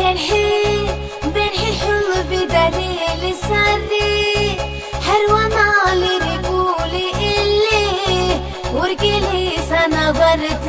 بينحي بينحي حلو بدليل سعدي حروان علي رجولي ورجلي سنظرت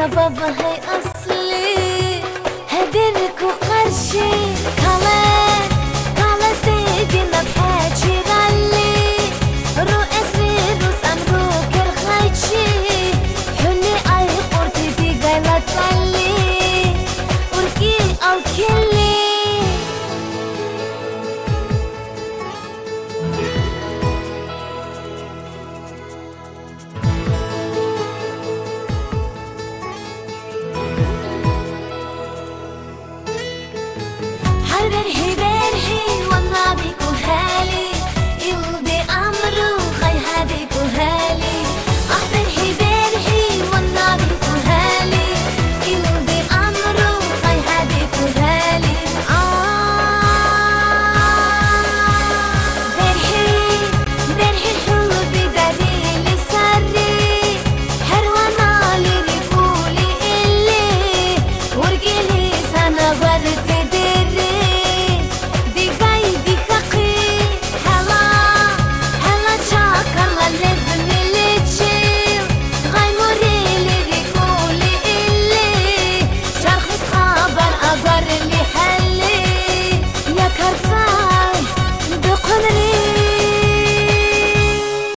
above the height that hey baby